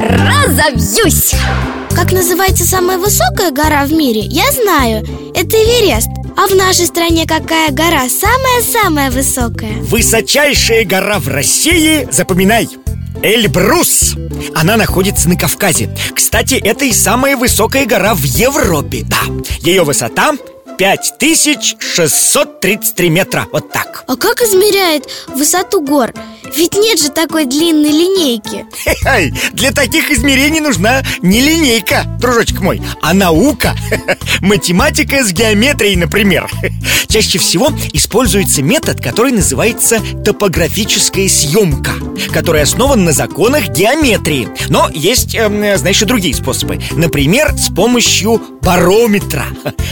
разобьюсь! Как называется самая высокая гора в мире, я знаю. Это Эверест. А в нашей стране какая гора самая-самая высокая? Высочайшая гора в России, запоминай Эльбрус. Она находится на Кавказе. Кстати, это и самая высокая гора в Европе Да, ее высота 5633 метра, вот так. А как измеряет высоту гор? Ведь нет же такой длинной линейки. Для таких измерений нужна не линейка, дружочек мой, а наука. Математика с геометрией, например. Чаще всего используется метод, который называется топографическая съемка Который основан на законах геометрии. Но есть, эм, знаешь, и другие способы. Например, с помощью барометра.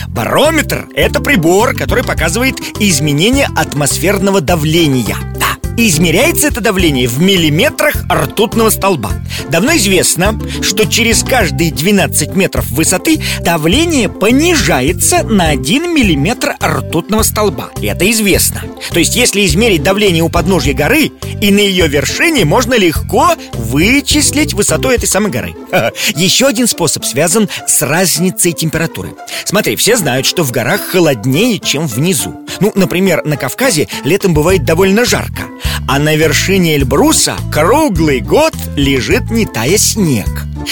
Барометр – это прибор, который показывает изменение атмосферного давления Измеряется это давление в миллиметрах ртутного столба. Давно известно, что через каждые 12 метров высоты давление понижается на 1 миллиметр ртутного столба. И это известно. То есть если измерить давление у подножья горы И на ее вершине можно легко вычислить высоту этой самой горы. Еще один способ связан с разницей температуры. Смотри, все знают, что в горах холоднее, чем внизу. Ну, например, на Кавказе летом бывает довольно жарко а на вершине Эльбруса круглый год лежит не тая снег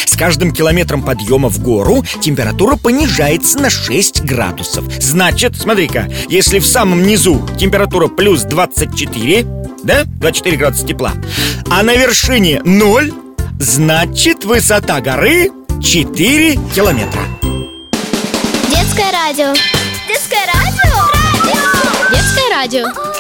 С каждым километром подъема в гору температура понижается на 6 градусов Значит, смотри-ка, если в самом низу температура плюс 24, да, 24 градуса тепла А на вершине 0, значит высота горы 4 километра Детское радио Детское радио? Радио Детское радио.